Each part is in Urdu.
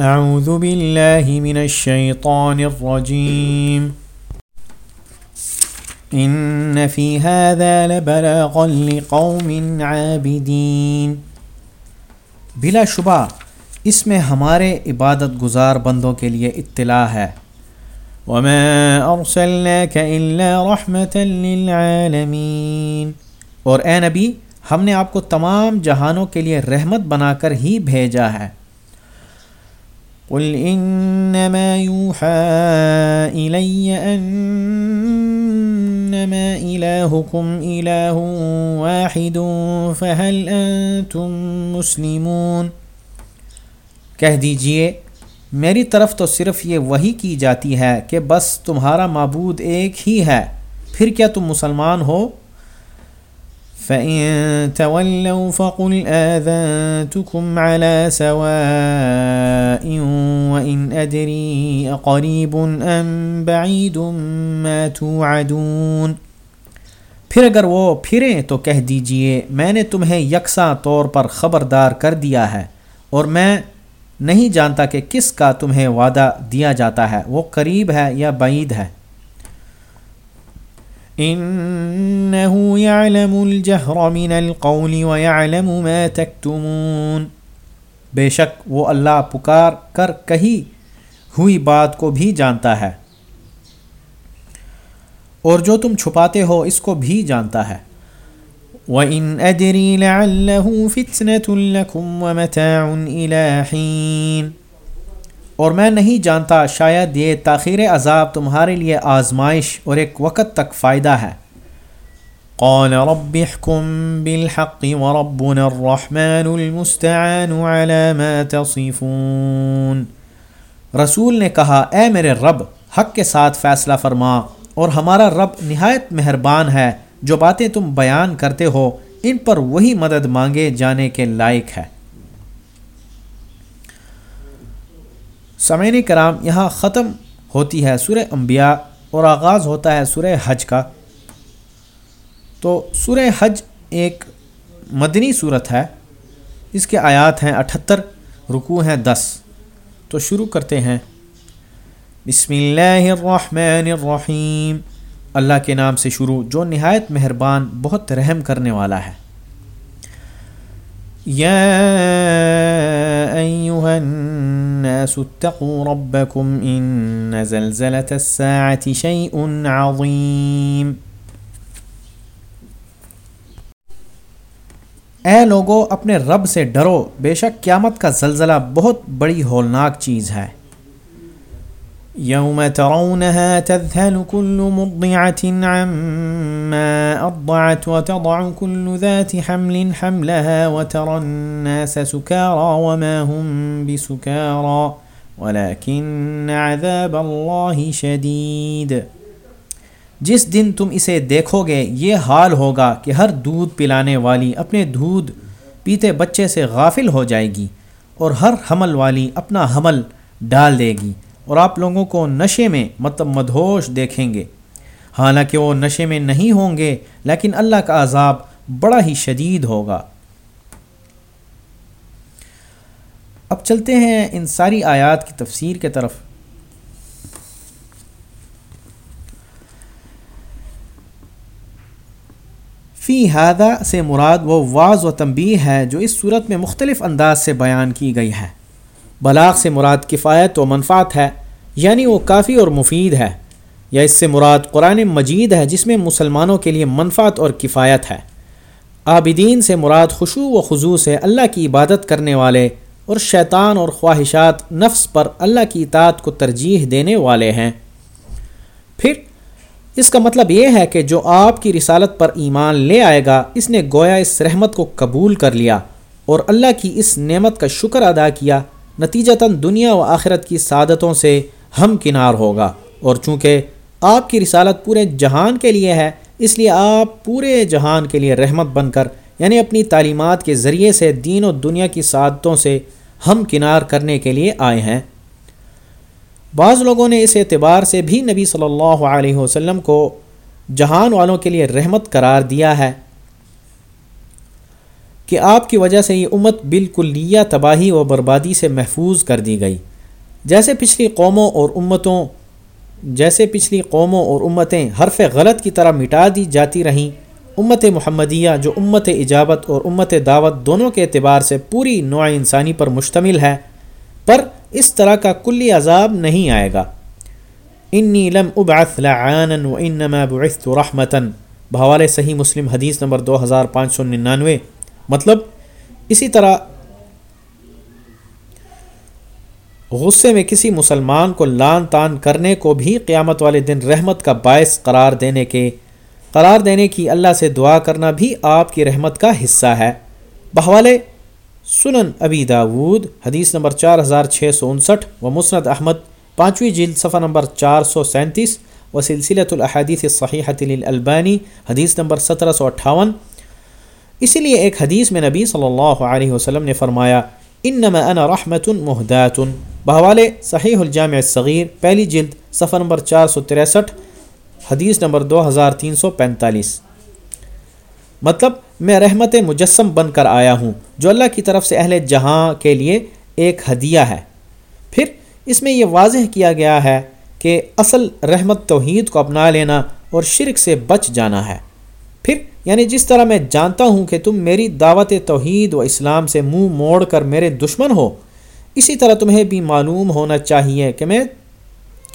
أعوذ بالله من الشيطان الرجيم. إن في هذا لبلاغا لقوم عابدين. بلا شبہ، اس میں ہمارے عبادت گزار بندوں کے لیے اطلاع ہے. وما ارسلناك الا رحمة للعالمين. اور اے نبی، ہم نے آپ کو تمام جہانوں کے لیے رحمت بنا کر ہی بھیجا ہے۔ قل انما يوحى الي انما الهكم اله واحد فهل انتم مسلمون کہہ دیجیے، میری طرف تو صرف یہ وہی کی جاتی ہے کہ بس تمہارا معبود ایک ہی ہے، پھر کیا تم مسلمان ہو؟ فَإِن تَوَلَّوْا فَقُلْ آذَنْتُكُمْ عَلَى سَوَاءٍ وَإِنْ أَدْرِي أَقَرِيبٌ أَمْ بَعِيدٌ مَا تُوعَدُونَ۔ پھر اگر وہ پھریں تو کہہ دیجیے، میں نے تمہیں یکساں طور پر خبردار کر دیا ہے اور میں نہیں جانتا کہ کس کا تمہیں وعدہ دیا جاتا ہے، وہ قریب ہے یا بعید ہے۔ انه يعلم الجهر من القول ويعلم ما تكتمون۔ بے شک وہ اللہ پکار کر کہی ہوئی بات کو بھی جانتا ہے۔ اور جو تم چھپاتے ہو اس کو بھی جانتا ہے۔ وَإِنْ أَدْرِي لَعَلَّهُ فِتْنَةٌ لَكُمْ وَمَتَاعٌ إِلَى حِينَ۔ اور میں نہیں جانتا شاید یہ تاخیر عذاب تمہارے لیے آزمائش اور ایک وقت تک فائدہ ہے۔ قال رب احكم بالحق وربنا الرحمن المستعان على ما تصفون۔ رسول نے کہا، اے میرے رب، حق کے ساتھ فیصلہ فرما اور ہمارا رب نہایت مہربان ہے، جو باتیں تم بیان کرتے ہو، ان پر وہی مدد مانگے جانے کے لائق ہے۔ سمعین کرام، یہاں ختم ہوتی ہے سورہ انبیاء اور آغاز ہوتا ہے سورہ حج کا۔ تو سورہ حج ایک مدنی صورت ہے۔ اس کے آیات ہیں اٹھتر، رکوع ہیں دس۔ تو شروع کرتے ہیں۔ بسم اللہ الرحمن الرحیم۔ اللہ کے نام سے شروع، جو نہایت مہربان، بہت رحم کرنے والا ہے۔ يا أيها الناس اتقوا ربكم إن زلزلة الساعة شيء عظيم۔ اے لوگو، اپنے رب سے ڈرو۔ بے شک قیامت کا زلزلہ بہت بڑی ہولناک چیز ہے۔ يوم ترونها تذهل كل مرضعة عما أرضعت وتضع كل ذات حمل حملها وترى الناس سكارى وما هم بسكارى ولكن عذاب الله شديد۔ جس دن تم اسے دیکھو گے، یہ حال ہوگا کہ ہر دودھ پلانے والی اپنے دودھ پیتے بچے سے غافل ہو جائے گی اور ہر حمل والی اپنا حمل ڈال دے گی۔ اور آپ لوگوں کو نشے میں مطلب مدہوش دیکھیں گے۔ حالانکہ وہ نشے میں نہیں ہوں گے، لیکن اللہ کا عذاب بڑا ہی شدید ہوگا۔ اب چلتے ہیں ان ساری آیات کی تفسیر کے طرف۔ فی ہادہ سے مراد وہ واض و تنبیہ ہے جو اس صورت میں مختلف انداز سے بیان کی گئی ہے۔ بلاغ سے مراد کفایت و منفعت ہے یعنی وہ کافی اور مفید ہے، یا اس سے مراد قرآن مجید ہے جس میں مسلمانوں کے لیے منفعت اور کفایت ہے۔ عابدین سے مراد خوشو و خضو سے اللہ کی عبادت کرنے والے اور شیطان اور خواہشات نفس پر اللہ کی اطاعت کو ترجیح دینے والے ہیں۔ پھر، اس کا مطلب یہ ہے کہ جو آپ کی رسالت پر ایمان لے آئے گا، اس نے گویا اس رحمت کو قبول کر لیا اور اللہ کی اس نعمت کا شکر ادا کیا نتیجتاً دنیا و آخرت کی سعادتوں سے ہم کنار ہوگا۔ اور چونکہ آپ کی رسالت پورے جہان کے لیے ہے، اس لیے آپ پورے جہان کے لیے رحمت بن کر یعنی اپنی تعلیمات کے ذریعے سے دین و دنیا کی سعادتوں سے ہم کنار کرنے کے لیے آئے ہیں۔ بعض لوگوں نے اس اعتبار سے بھی نبی صلی اللہ علیہ وسلم کو جہان والوں کے لیے رحمت قرار دیا ہے۔ کہ آپ کی وجہ سے یہ امت بالکلیہ تباہی و بربادی سے محفوظ کر دی گئی۔ جیسے پچھلی قوموں اور امتوں، جیسے پچھلی قوموں اور امتیں حرف غلط کی طرح مٹا دی جاتی رہیں، امت محمدیہ جو امت اجابت اور امت دعوت دونوں کے اعتبار سے پوری نوع انسانی پر مشتمل ہے، پر اس طرح کا کلی عذاب نہیں آئے گا۔ انی لم ابعث لعانا و بعثت رحمتا۔ بحوال صحیح مسلم حدیث نمبر دو ہزار پانچ سو ننانوے۔ مطلب اسی طرح غصے میں کسی مسلمان کو لان تان کرنے کو بھی قیامت والے دن رحمت کا باعث قرار دینے کے قرار دینے کی اللہ سے دعا کرنا بھی آپ کی رحمت کا حصہ ہے۔ بحوالے سنن ابی داود، حدیث نمبر چار ہزار چھ سو انسٹھ و مسند احمد، پانچویں جلد صفحہ نمبر چار سو سینتیس و سلسلۃ الحادیث صحیحۃ البانی حدیث نمبر سترہ سو اٹھاون اسی لیے ایک حدیث میں نبی صلی اللہ علیہ وسلم نے فرمایا، انما انا رحمت محدات بحوالے صحیح الجامع الصغیر، پہلی جلد، صفحہ نمبر چار سو تریسٹھ، حدیث نمبر دو ہزار تین سو پینتالیس۔ مطلب میں رحمت مجسم بن کر آیا ہوں، جو اللہ کی طرف سے اہل جہاں کے لیے ایک ہدیہ ہے۔ پھر، اس میں یہ واضح کیا گیا ہے کہ اصل رحمت توحید کو اپنا لینا اور شرک سے بچ جانا ہے۔ پھر یعنی جس طرح میں جانتا ہوں کہ تم میری دعوت توحید و اسلام سے منہ موڑ کر میرے دشمن ہو، اسی طرح تمہیں بھی معلوم ہونا چاہیے کہ میں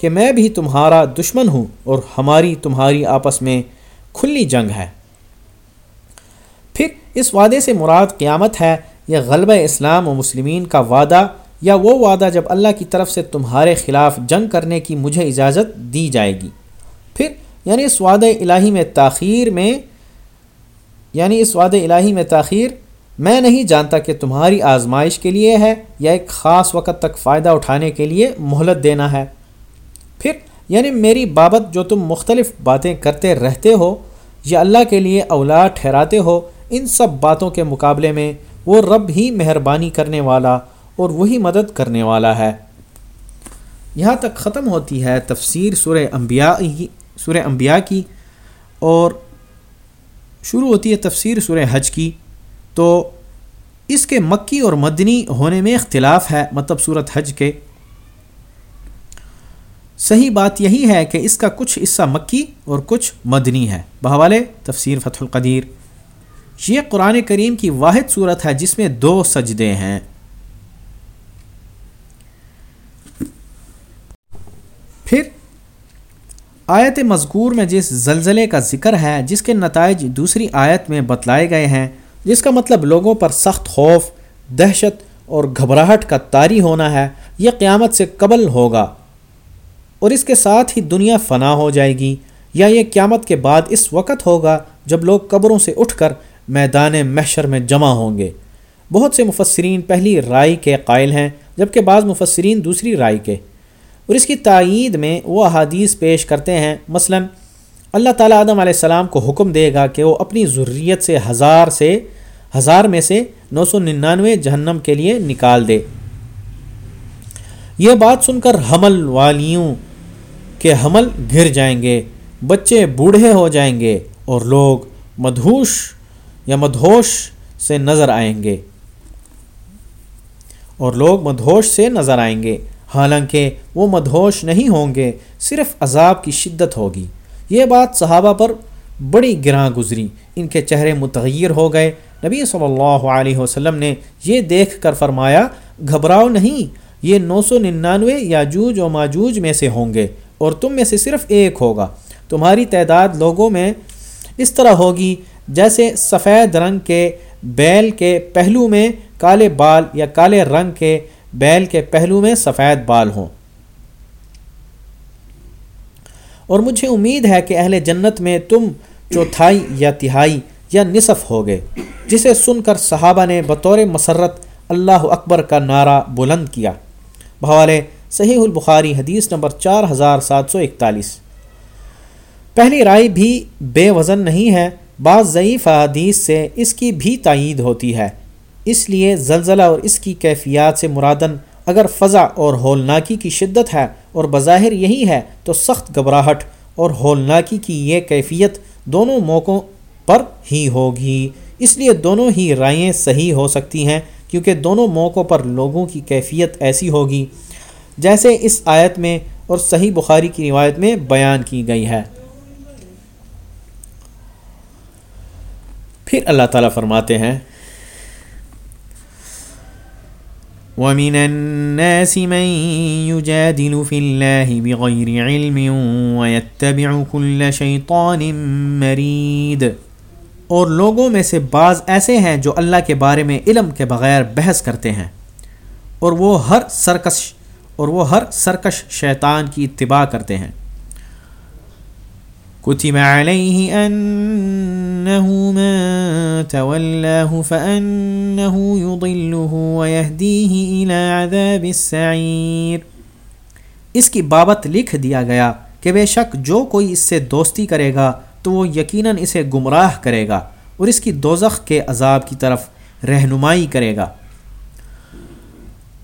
کہ میں بھی تمہارا دشمن ہوں اور ہماری تمہاری آپس میں کھلی جنگ ہے۔ پھر اس وعدے سے مراد قیامت ہے یا غلبہ اسلام و مسلمین کا وعدہ، یا وہ وعدہ جب اللہ کی طرف سے تمہارے خلاف جنگ کرنے کی مجھے اجازت دی جائے گی۔ پھر یعنی اس وعدہ الہی میں تاخیر میں یعنی اس وعدہ الہی میں تاخیر، میں نہیں جانتا کہ تمہاری آزمائش کے لیے ہے یا ایک خاص وقت تک فائدہ اٹھانے کے لیے مہلت دینا ہے۔ پھر یعنی میری بابت جو تم مختلف باتیں کرتے رہتے ہو، یا اللہ کے لیے اولاد ٹھہراتے ہو، ان سب باتوں کے مقابلے میں وہ رب ہی مہربانی کرنے والا اور وہی مدد کرنے والا ہے۔ یہاں تک ختم ہوتی ہے تفسیر سورہ انبیاء سورہ انبیاء کی اور شروع ہوتی ہے تفسیر سورہ حج کی، تو اس کے مکی اور مدنی ہونے میں اختلاف ہے مطلب صورت حج کے۔ صحیح بات یہی ہے کہ اس کا کچھ حصہ مکی اور کچھ مدنی ہے۔ بحوالے تفسیر فتح القدیر۔ یہ قرآن کریم کی واحد صورت ہے جس میں دو سجدے ہیں پھر آیت مذکور میں جس زلزلے کا ذکر ہے، جس کے نتائج دوسری آیت میں بتلائے گئے ہیں، جس کا مطلب لوگوں پر سخت خوف، دہشت اور گھبراہٹ کا طاری ہونا ہے، یہ قیامت سے قبل ہوگا۔ اور اس کے ساتھ ہی دنیا فنا ہو جائے گی، یا یہ قیامت کے بعد اس وقت ہوگا جب لوگ قبروں سے اٹھ کر میدان محشر میں جمع ہوں گے۔ بہت سے مفسرین پہلی رائے کے قائل ہیں، جبکہ بعض مفسرین دوسری رائے کے۔ اور اس کی تائید میں وہ احادیث پیش کرتے ہیں۔ مثلا، اللہ تعالیٰ آدم علیہ السلام کو حکم دے گا کہ وہ اپنی ضروریت سے ہزار سے، ہزار میں سے نو سو ننانوے جہنم کے لیے نکال دے۔ یہ بات سن کر حمل والیوں کے حمل گر جائیں گے، بچے بوڑھے ہو جائیں گے اور لوگ مدھوش یا مدھوش سے نظر آئیں گے۔ اور لوگ مدھوش سے نظر آئیں گے۔ حالانکہ وہ مدھوش نہیں ہوں گے، صرف عذاب کی شدت ہوگی۔ یہ بات صحابہ پر بڑی گراں گزری۔ ان کے چہرے متغیر ہو گئے۔ نبی صلی اللہ علیہ وسلم نے یہ دیکھ کر فرمایا، گھبراؤ نہیں، یہ نو سو ننانوے یاجوج و ماجوج میں سے ہوں گے اور تم میں سے صرف ایک ہوگا۔ تمہاری تعداد لوگوں میں اس طرح ہوگی جیسے سفید رنگ کے بیل کے پہلو میں، کالے بال یا کالے رنگ کے بیل کے پہلو میں سفید بال ہوں۔ اور مجھے امید ہے کہ اہل جنت میں تم چوتھائی یا تہائی یا نصف ہوگے، جسے سن کر صحابہ نے بطور مسرت اللہ اکبر کا نعرہ بلند کیا۔ بھوالے صحیح البخاری حدیث نمبر چار ہزار سات سو اکتالیس۔ پہلی رائے بھی بے وزن نہیں ہے، بعض ضعیف حدیث سے اس کی بھی تائید ہوتی ہے۔ اس لیے زلزلہ اور اس کی کیفیات سے مرادن اگر فضا اور ہولناکی کی شدت ہے اور بظاہر یہی ہے تو سخت گھبراہٹ اور ہولناکی کی یہ کیفیت دونوں موقعوں پر ہی ہوگی۔ اس لیے دونوں ہی رائیں صحیح ہو سکتی ہیں کیونکہ دونوں موقعوں پر لوگوں کی کیفیت ایسی ہوگی، جیسے اس آیت میں اور صحیح بخاری کی روایت میں بیان کی گئی ہے۔ پھر اللہ تعالیٰ فرماتے ہیں ومن الناس من يجادل في الله بغير علم ويتبع كل شيطان مريد۔ اور لوگوں میں سے بعض ایسے ہیں جو اللہ کے بارے میں علم کے بغیر بحث کرتے ہیں۔ اور وہ ہر سرکش، اور وہ ہر سرکش شیطان کی اتباع کرتے ہیں۔ كتب عليه أنه من تولاه فأنه يضله ويهديه إلى عذاب السعير۔ اس کی بابت لکھ دیا گیا کہ بے شک جو کوئی اس سے دوستی کرے گا تو وہ یقیناً اسے گمراہ کرے گا اور اس کی دوزخ کے عذاب کی طرف رہنمائی کرے گا۔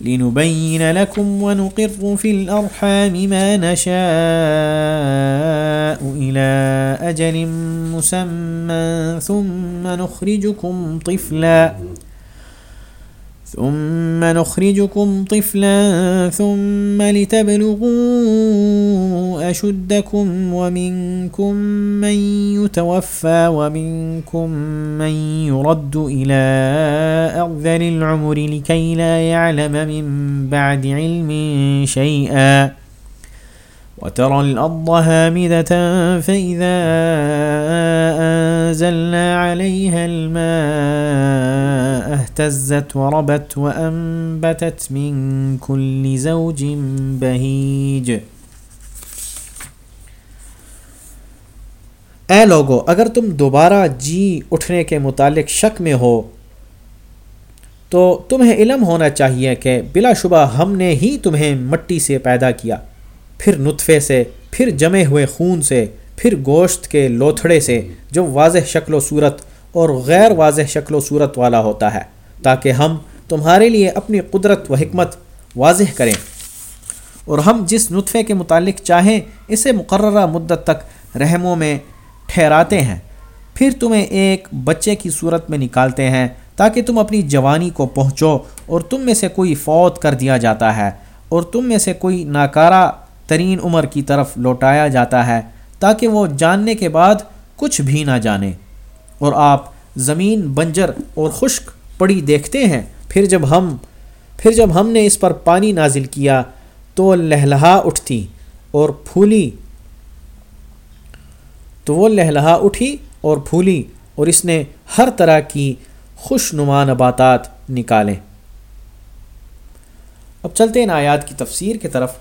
لنبين لكم ونقر في الأرحام ما نشاء إلى أجل مسمى ثم نخرجكم طفلاً ثم نخرجكم طفلا ثم لتبلغوا أشدكم ومنكم من يتوفى ومنكم من يرد إلى أرذل العمر لكي لا يعلم من بعد علم شيئا وترى الأرض هامدة فإذا أنزلنا عليها الماء اهتزت وربت وأنبتت من كل زوج بهيج۔ اے لوگو، اگر تم دوبارہ جی اٹھنے کے متعلق شک میں ہو، تو تمہیں علم ہونا چاہیے کہ بلا شبہ ہم نے ہی تمہیں مٹی سے پیدا کیا۔ پھر نطفے سے، پھر جمے ہوئے خون سے پھر گوشت کے لوتھڑے سے جو واضح شکل و صورت اور غیر واضح شکل و صورت والا ہوتا ہے، تاکہ ہم تمہارے لیے اپنی قدرت و حکمت واضح کریں۔ اور ہم جس نطفے کے متعلق چاہیں، اسے مقررہ مدت تک رحموں میں ٹھہراتے ہیں۔ پھر تمہیں ایک بچے کی صورت میں نکالتے ہیں، تاکہ تم اپنی جوانی کو پہنچو اور تم میں سے کوئی فوت کر دیا جاتا ہے اور تم میں سے کوئی ناکارہ ترین عمر کی طرف لوٹایا جاتا ہے۔ تاکہ وہ جاننے کے بعد کچھ بھی نہ جانے۔ اور آپ زمین بنجر اور خشک پڑی دیکھتے ہیں، پھر جب ہم، پھر جب ہم نے اس پر پانی نازل کیا تو لہلہا اٹھتی اور پھولی۔ تو وہ لہلہا اٹھی اور پھولی اور اس نے ہر طرح کی خوش نما نباتات نکالیں اب چلتے ہیں آیات کی تفسیر کی طرف۔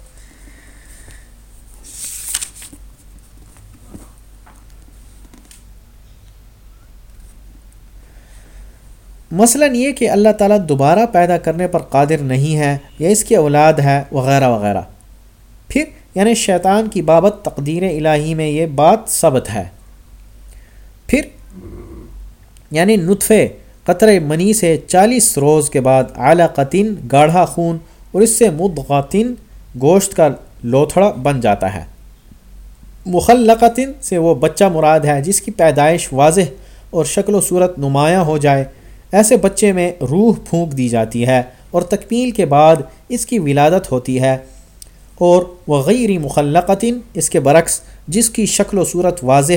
مثلا یہ کہ اللہ تعالیٰ دوبارہ پیدا کرنے پر قادر نہیں ہے یا اس کی اولاد ہے وغیرہ وغیرہ۔ پھر یعنی شیطان کی بابت تقدیر الہی میں یہ بات ثبت ہے۔ پھر یعنی نطفے قطر منی سے چالیس روز کے بعد اعلیٰ قطن گاڑھا خون اور اس سے مدغاتن گوشت کا لوتھڑا بن جاتا ہے۔ مخلقتن سے وہ بچہ مراد ہے جس کی پیدائش واضح اور شکل و صورت نمایاں ہو جائے۔ ایسے بچے میں روح پھونک دی جاتی ہے اور تکمیل کے بعد اس کی ولادت ہوتی ہے۔ اور وہ غیر مخلقتن، اس کے برعکس، جس کی شکل و صورت واضح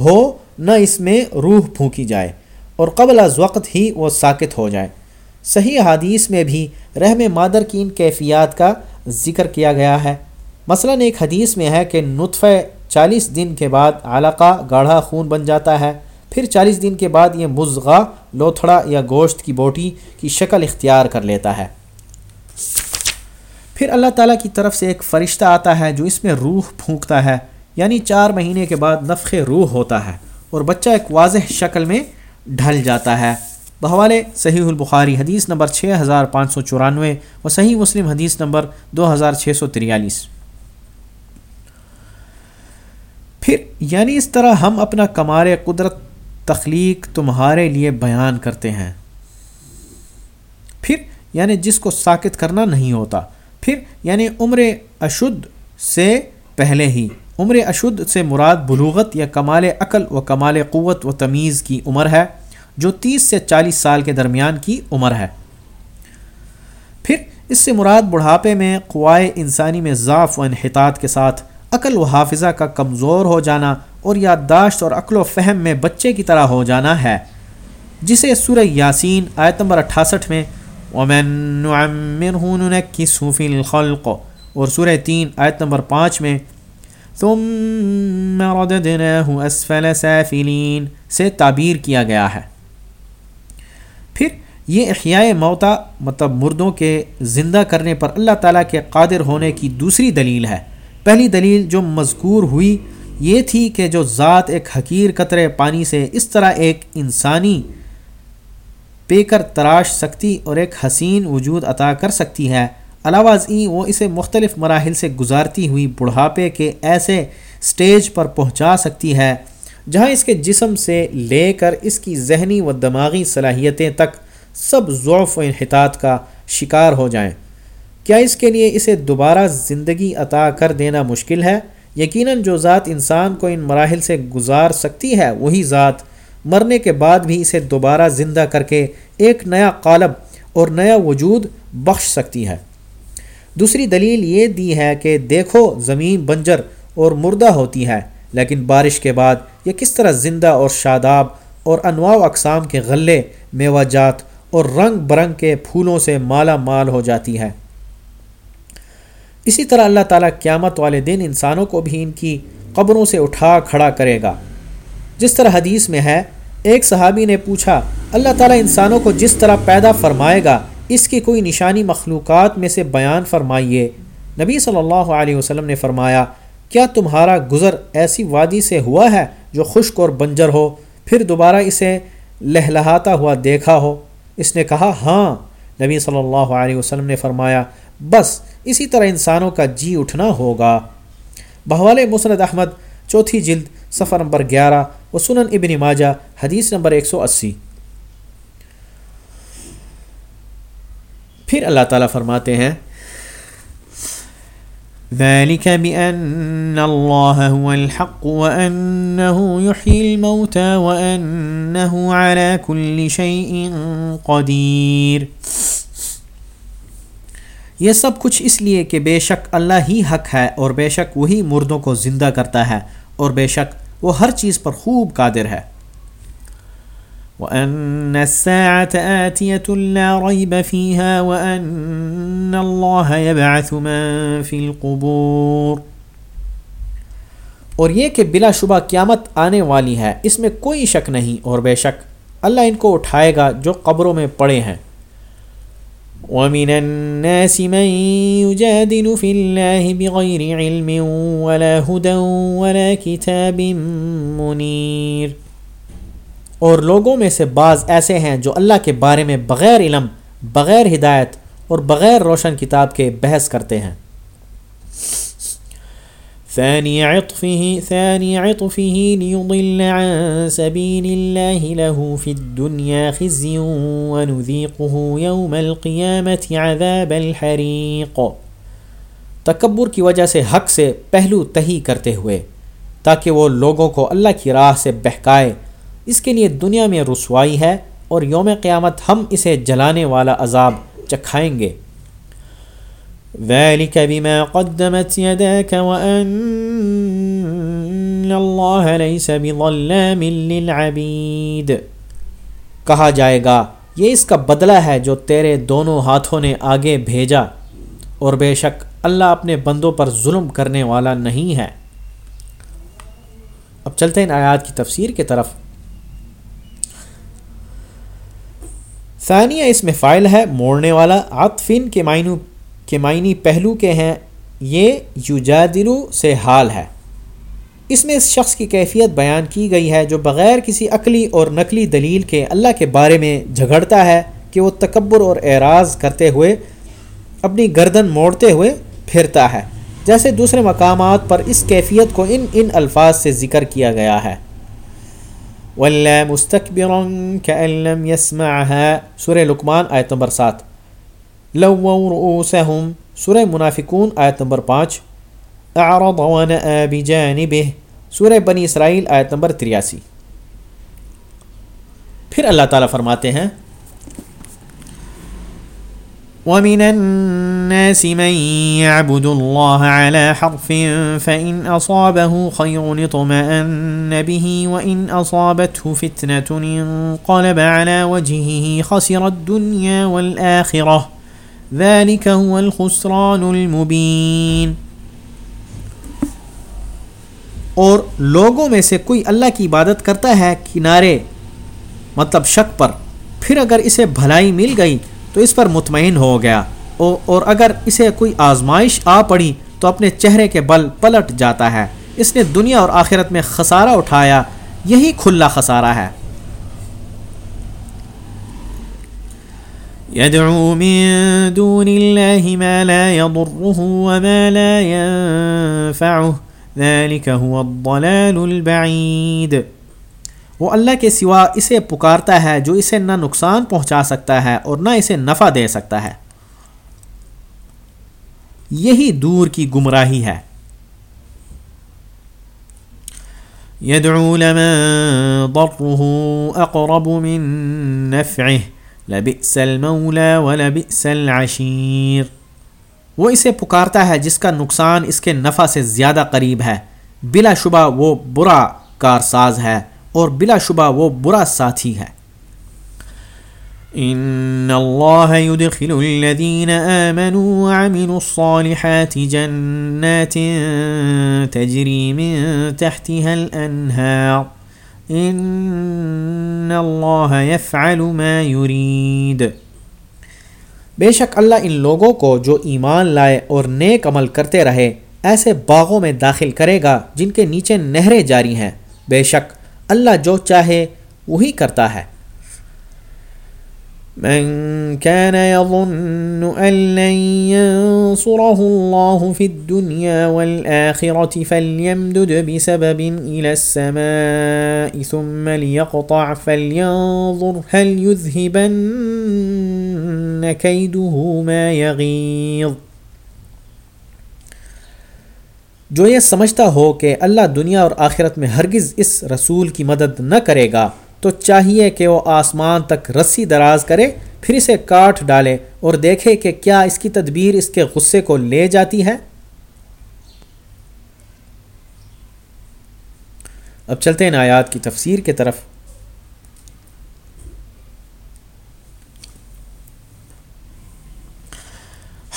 ہو، نہ اس میں روح پھونکی جائے اور قبل از وقت ہی وہ ساکت ہو جائے۔ صحیح حادیث میں بھی رحم مادر کی ان کیفیات کا ذکر کیا گیا ہے۔ مثلا ایک حدیث میں ہے کہ نطفہ چالیس دن کے بعد علاقہ گاڑھا خون بن جاتا ہے۔ پھر چالیس دن کے بعد یہ مزغہ، لوتھڑا یا گوشت کی بوٹی کی شکل اختیار کر لیتا ہے۔ پھر اللہ تعالیٰ کی طرف سے ایک فرشتہ آتا ہے جو اس میں روح پھونکتا ہے یعنی چار مہینے کے بعد نفخ روح ہوتا ہے اور بچہ ایک واضح شکل میں ڈھل جاتا ہے۔ بحوالے صحیح البخاری حدیث نمبر 6594 و صحیح مسلم حدیث نمبر 2643 پھر یعنی اس طرح ہم اپنا کمار قدرت تخلیق تمہارے لیے بیان کرتے ہیں۔ پھر یعنی جس کو ساکت کرنا نہیں ہوتا۔ پھر یعنی عمر اشد سے پہلے ہی۔ عمر اشد سے مراد بلوغت یا کمال عقل و کمال قوت و تمیز کی عمر ہے، جو تیس سے چالیس سال کے درمیان کی عمر ہے۔ پھر اس سے مراد بڑھاپے میں قوائے انسانی میں ضعف و انحطاط کے ساتھ، عقل و حافظہ کا کمزور ہو جانا اور یادداشت اور عقل و فہم میں بچے کی طرح ہو جانا ہے۔ جسے سورہ یاسین آیت نمبر اٹھاسٹھ میں الخلق اور سورہ تین آیت نمبر پانچ میں سافلین سے تعبیر کیا گیا ہے۔ پھر یہ احیاء موتا مطلب مردوں کے زندہ کرنے پر اللہ تعالیٰ کے قادر ہونے کی دوسری دلیل ہے۔ پہلی دلیل جو مذکور ہوئی یہ تھی کہ جو ذات ایک حقیر قطرے پانی سے اس طرح ایک انسانی پے کر تراش سکتی اور ایک حسین وجود عطا کر سکتی ہے۔ علاوہ ازیں وہ اسے مختلف مراحل سے گزارتی ہوئی بڑھاپے کے ایسے سٹیج پر پہنچا سکتی ہے جہاں اس کے جسم سے لے کر اس کی ذہنی و دماغی صلاحیتیں تک سب ضعف و انحطاط کا شکار ہو جائیں۔ کیا اس کے لیے اسے دوبارہ زندگی عطا کر دینا مشکل ہے؟ یقیناً جو ذات انسان کو ان مراحل سے گزار سکتی ہے، وہی ذات مرنے کے بعد بھی اسے دوبارہ زندہ کر کے ایک نیا قالب اور نیا وجود بخش سکتی ہے۔ دوسری دلیل یہ دی ہے کہ دیکھو زمین بنجر اور مردہ ہوتی ہے، لیکن بارش کے بعد یہ کس طرح زندہ اور شاداب اور انواع و اقسام کے غلے، میوہ جات اور رنگ برنگ کے پھولوں سے مالا مال ہو جاتی ہے۔ اسی طرح اللہ تعالیٰ قیامت والے دن انسانوں کو بھی ان کی قبروں سے اٹھا کھڑا کرے گا۔ جس طرح حدیث میں ہے، ایک صحابی نے پوچھا، اللہ تعالیٰ انسانوں کو جس طرح پیدا فرمائے گا، اس کی کوئی نشانی مخلوقات میں سے بیان فرمائیے۔ نبی صلی اللہ علیہ وسلم نے فرمایا، کیا تمہارا گزر ایسی وادی سے ہوا ہے جو خشک اور بنجر ہو، پھر دوبارہ اسے لہلہاتا ہوا دیکھا ہو؟ اس نے کہا ہاں۔ نبی صلی اللہ علیہ وسلم نے فرمایا بس اسی طرح انسانوں کا جی اٹھنا ہوگا۔ بہوال مسند احمد، چوتھی جلد سفر نمبر گیارہ و سنن ابن ماجہ، حدیث نمبر ایک سو اسی۔ پھر اللہ تعالیٰ فرماتے ہیں، ذلك بأن الله هو الحق وأنه يحيي الموتى وأنه على كل شيء قدير۔ یہ سب کچھ اس لیے کہ بے شک اللہ ہی حق ہے اور بے شک وہی مردوں کو زندہ کرتا ہے اور بے شک وہ ہر چیز پر خوب قادر ہے۔ وَأَنَّ السَّاعَةَ آتِيَةٌ لَا رَيْبَ فِيهَا وَأَنَّ اللَّهَ يَبْعَثُ مَن فِي الْقُبُورِ۔ اور یہ کہ بلا شبہ قیامت آنے والی ہے، اس میں کوئی شک نہیں اور بے شک اللہ ان کو اٹھائے گا جو قبروں میں پڑے ہیں۔ ومن الناس من يجادل في الله بغير علم ولا هدى ولا كتاب منير۔ اور لوگوں میں سے بعض ایسے ہیں جو اللہ کے بارے میں بغیر علم، بغیر ہدایت اور بغیر روشن کتاب کے بحث کرتے ہیں۔ ثاني عطفه ثاني عطفه ليضل عن سبيل الله له في الدنيا خزي ونذيقه يوم القيامة عذاب الحريق. تکبر کی وجہ سے حق سے پہلو تہی کرتے ہوئے، تاکہ وہ لوگوں کو اللہ کی راہ سے بہکائے۔ اس کے لیے دنیا میں رسوائی ہے اور یوم قیامت ہم اسے جلانے والا عذاب چکھائیں گے۔ ذلك بما قدمت يداك وأن الله ليس بظلام للعبيد۔ کہا جائے گا، یہ اس کا بدلہ ہے جو تیرے دونوں ہاتھوں نے آگے بھیجا۔ اور بے شک اللہ اپنے بندوں پر ظلم کرنے والا نہیں ہے۔ اب چلتے ہیں آیات کی تفسیر کی طرف۔ ثانیہ، اس میں فائل ہے، موڑنے والا عطفین کے معنی کے معنی پہلو کے ہیں، یہ یوجادلو سے حال ہے۔ اس میں اس شخص کی کیفیت بیان کی گئی ہے جو بغیر کسی عقلی اور نقلی دلیل کے اللہ کے بارے میں جھگڑتا ہے کہ وہ تکبر اور اعراض کرتے ہوئے، اپنی گردن موڑتے ہوئے پھرتا ہے۔ جیسے دوسرے مقامات پر اس کیفیت کو ان ان الفاظ سے ذکر کیا گیا ہے۔ سورہ لکمان آیت نمبر سات۔ لووا رؤوسهم سورہ منافقون، آیت نمبر پانچ. اعرض ونأى بجانبه سورہ بنی اسرائیل، آیت نمبر تریاسی. پھر اللہ تعالیٰ فرماتے ہیں، ومن الناس من يعبد الله على حرف فإن أصابه خير اطمأن به وإن أصابته فتنة انقلب على وجهه خسر الدنيا والآخرة. ذلك هو الخسران المبين۔ اور لوگوں میں سے کوئی اللہ کی عبادت کرتا ہے کنارے مطلب شک پر، پھر اگر اسے بھلائی مل گئی تو اس پر مطمئن ہو گیا۔ اور اگر اسے کوئی آزمائش آ پڑی تو اپنے چہرے کے بل پلٹ جاتا ہے۔ اس نے دنیا اور آخرت میں خسارہ اٹھایا، یہی کھلا خسارہ ہے۔ يدعو من دون الله ما لا يضره وما لا ينفعه. ذلك هو الضلال البعید وہ اللہ کے سوا اسے پکارتا ہے جو اسے نہ نقصان پہنچا سکتا ہے اور نہ اسے نفع دے سکتا ہے۔ یہی دور کی گمراہی ہے۔ يدعو لمن ضره اقرب من نفعه۔ لبئس المولى ولبئس العشير۔ وہ اسے پکارتا ہے جس کا نقصان اس کے نفع سے زیادہ قریب ہے۔ بلا شبہ وہ برا کارساز ہے اور بلا شبہ وہ برا ساتھی ہے۔ ان اللہ يدخل الذين آمنوا وعملوا الصالحات جنات تجري من تحتها الانهار ان اللہ يفعل ما يريد۔ بے شک اللہ ان لوگوں کو جو ایمان لائے اور نیک عمل کرتے رہے، ایسے باغوں میں داخل کرے گا جن کے نیچے نہریں جاری ہیں۔ بے شک اللہ جو چاہے، وہی کرتا ہے۔ من كان يظن أن لن ينصره الله في الدنيا والآخرة فليمدد بسبب إلى السماء ثم ليقطع فلينظر هل يذهبن كيده ما يغيظ۔ جو یہ سمجھتا ہو کہ اللہ دنیا اور آخرت میں ہرگز اس رسول کی مدد نہ کرے گا تو چاہیے کہ وہ آسمان تک رسی دراز کرے، پھر اسے کاٹ ڈالے اور دیکھے کہ کیا اس کی تدبیر اس کے غصے کو لے جاتی ہے۔ اب چلتے ہیں آیات کی تفسیر کی طرف۔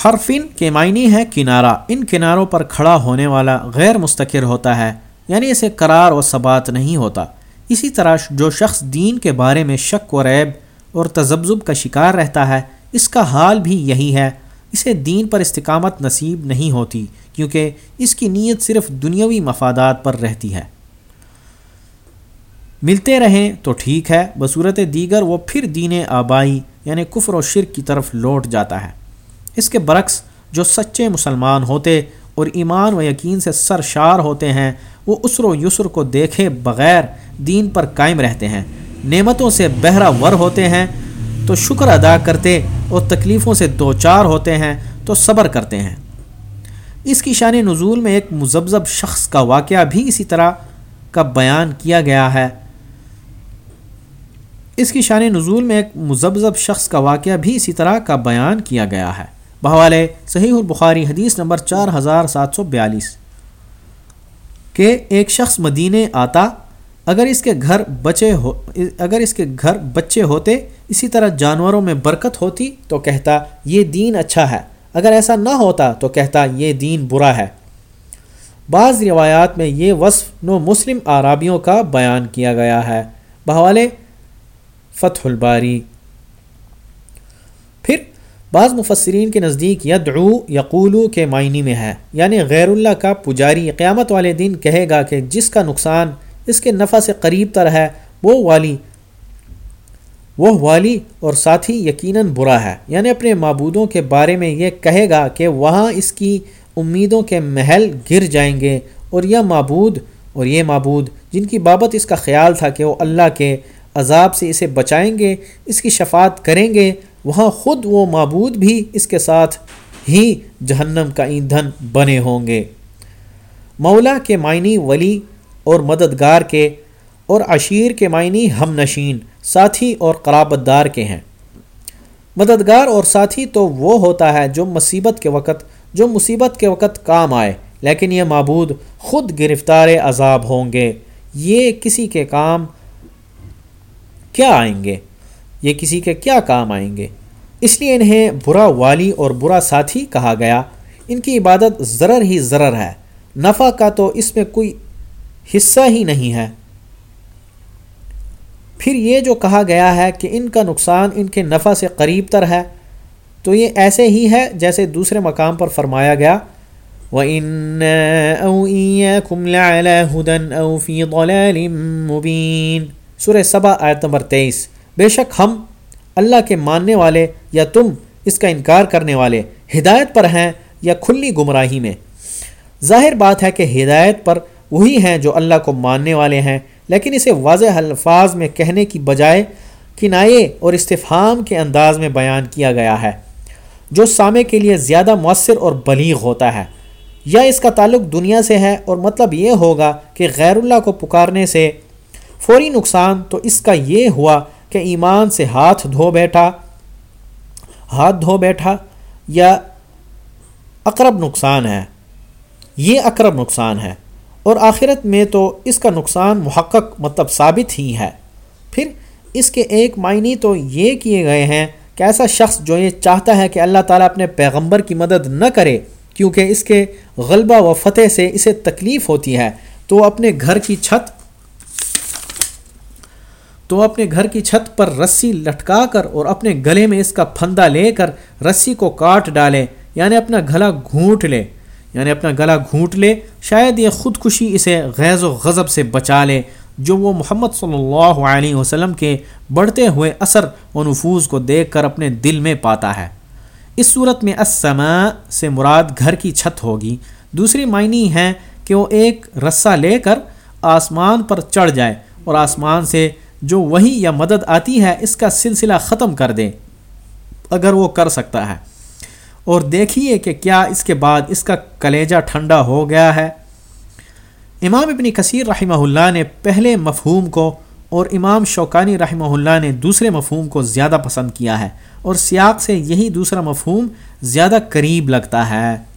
حرفن کے معنی ہے کنارہ۔ ان کناروں پر کھڑا ہونے والا غیر مستقر ہوتا ہے یعنی اسے قرار و ثبات نہیں ہوتا۔ اسی طرح جو شخص دین کے بارے میں شک و ریب اور تذبذب کا شکار رہتا ہے، اس کا حال بھی یہی ہے۔ اسے دین پر استقامت نصیب نہیں ہوتی، کیونکہ اس کی نیت صرف دنیاوی مفادات پر رہتی ہے۔ ملتے رہیں تو ٹھیک ہے، بصورت دیگر وہ پھر دین آبائی یعنی کفر و شرک کی طرف لوٹ جاتا ہے۔ اس کے برعکس، جو سچے مسلمان ہوتے اور ایمان و یقین سے سرشار ہوتے ہیں، وہ اسر و یسر کو دیکھے بغیر دین پر قائم رہتے ہیں۔ نعمتوں سے بہرا ور ہوتے ہیں تو شکر ادا کرتے اور تکلیفوں سے دو چار ہوتے ہیں تو صبر کرتے ہیں۔ اس کی شان نزول میں ایک مزبزب شخص کا واقعہ بھی اسی طرح کا بیان کیا گیا ہے۔ اس کی شان نزول میں ایک مزبزب شخص کا واقعہ بھی اسی طرح کا بیان کیا گیا ہے۔ بحوالے صحیح البخاری حدیث نمبر چار ہزار سات سو بیالیس۔ کہ ایک شخص مدینے آتا اگر اس کے گھر بچے ہو اگر اس کے گھر بچے ہوتے، اسی طرح جانوروں میں برکت ہوتی تو کہتا، یہ دین اچھا ہے۔ اگر ایسا نہ ہوتا تو کہتا، یہ دین برا ہے۔ بعض روایات میں یہ وصف نو مسلم عرابیوں کا بیان کیا گیا ہے۔ بحوالے فتح الباری۔ پھر، بعض مفسرین کے نزدیک، یدعو، یقولو کے معنی میں ہے۔ یعنی غیر اللہ کا پجاری قیامت والے دن کہے گا کہ جس کا نقصان اس کے نفع سے قریب تر ہے، وہ والی وہ والی اور ساتھی یقیناً برا ہے۔ یعنی اپنے معبودوں کے بارے میں یہ کہے گا کہ وہاں اس کی امیدوں کے محل گر جائیں گے اور یہ معبود اور یہ معبود جن کی بابت اس کا خیال تھا کہ وہ اللہ کے عذاب سے اسے بچائیں گے، اس کی شفاعت کریں گے، وہاں خود وہ معبود بھی اس کے ساتھ ہی جہنم کا ایندھن بنے ہوں گے۔ مولا کے معنی ولی اور مددگار کے اور عشیر کے معنی ہم نشین، ساتھی اور قرابت دار کے ہیں۔ مددگار اور ساتھی تو وہ ہوتا ہے جو مصیبت کے وقت، جو مصیبت کے وقت کام آئے، لیکن یہ معبود خود گرفتار عذاب ہوں گے۔ یہ کسی کے کام کیا آئیں گے؟ یہ کسی کے کیا کام آئیں گے؟ اس لیے انہیں برا والی اور برا ساتھی کہا گیا۔ ان کی عبادت ضرر ہی ضرر ہے۔ نفع کا تو اس میں کوئی حصہ ہی نہیں ہے۔ پھر یہ جو کہا گیا ہے کہ ان کا نقصان ان کے نفع سے قریب تر ہے، تو یہ ایسے ہی ہے جیسے دوسرے مقام پر فرمایا گیا۔ وَإِنَّ أَوْ إِيَّاكُمْ لَعَلَى أَوْ فِي ضَلَالٍ مُبِينٍ۔ سورہ سبا آیت نمبر تیئیس۔ بے شک ہم اللہ کے ماننے والے یا تم اس کا انکار کرنے والے ہدایت پر ہیں یا کھلی گمراہی میں۔ ظاہر بات ہے کہ ہدایت پر وہی ہیں جو اللہ کو ماننے والے ہیں۔ لیکن اسے واضح الفاظ میں کہنے کی بجائے کنائے اور استفہام کے انداز میں بیان کیا گیا ہے، جو سامے کے لیے زیادہ مؤثر اور بلیغ ہوتا ہے۔ یا اس کا تعلق دنیا سے ہے اور مطلب یہ ہوگا کہ غیر اللہ کو پکارنے سے فوری نقصان تو اس کا یہ ہوا کہ ایمان سے ہاتھ دھو بیٹھا، ہاتھ دھو بیٹھا یا اقرب نقصان ہے۔ یہ اقرب نقصان ہے۔ اور آخرت میں تو اس کا نقصان محقق مطلب ثابت ہی ہے۔ پھر اس کے ایک معنی تو یہ کیے گئے ہیں کہ ایسا شخص جو یہ چاہتا ہے کہ اللہ تعالیٰ اپنے پیغمبر کی مدد نہ کرے، کیونکہ اس کے غلبہ و فتح سے اسے تکلیف ہوتی ہے۔ تو اپنے گھر کی چھت، تو اپنے گھر کی چھت پر رسی لٹکا کر اور اپنے گلے میں اس کا پھندا لے کر رسی کو کاٹ ڈالے یعنی اپنا گلا گھونٹ لے۔ یعنی اپنا گلا گھونٹ لے، شاید یہ خودکشی اسے غیظ و غضب سے بچا لے، جو وہ محمد صلی اللہ علیہ وسلم کے بڑھتے ہوئے اثر و نفوذ کو دیکھ کر اپنے دل میں پاتا ہے۔ اس صورت میں السماء سے مراد گھر کی چھت ہوگی۔ دوسری معنی ہے کہ وہ ایک رسہ لے کر آسمان پر چڑھ جائے اور آسمان سے جو وہی یا مدد آتی ہے، اس کا سلسلہ ختم کر دے، اگر وہ کر سکتا ہے۔ اور دیکھیے کہ کیا اس کے بعد اس کا کلیجہ ٹھنڈا ہو گیا ہے۔ امام ابن کثیر رحمہ اللہ نے پہلے مفہوم کو اور امام شوکانی رحمہ اللہ نے دوسرے مفہوم کو زیادہ پسند کیا ہے اور سیاق سے یہی دوسرا مفہوم زیادہ قریب لگتا ہے۔